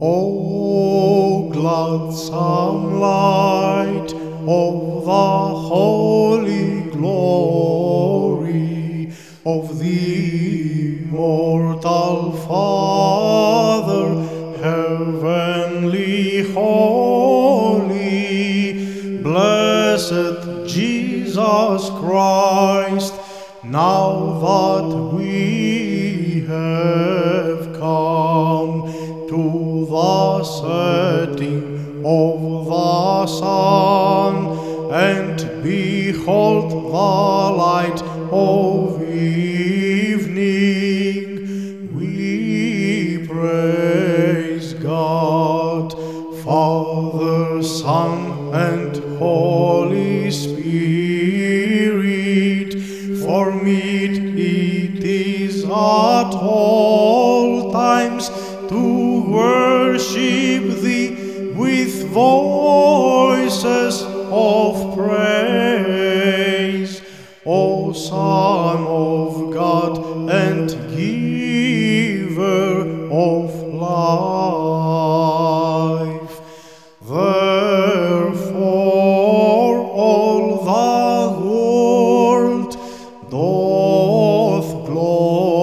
O gladsome light of the holy glory of the immortal Father, heavenly holy, blessed Jesus Christ, now that we have the setting of the sun and behold the light of evening. We praise God, Father, Son, and Holy Spirit, for meet it is at all times to worship worship thee with voices of praise, O Son of God and giver of life. Therefore, all the world doth glorify.